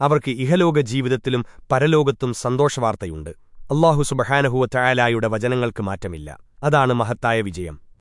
അവർക്ക് ഇഹലോക ജീവിതത്തിലും പരലോകത്തും സന്തോഷവാർത്തയുണ്ട്. അള്ളാഹു സുബഹാനഹുവ ചായാലായുടെ വചനങ്ങൾക്ക് മാറ്റമില്ല. അതാണ് മഹത്തായ വിജയം.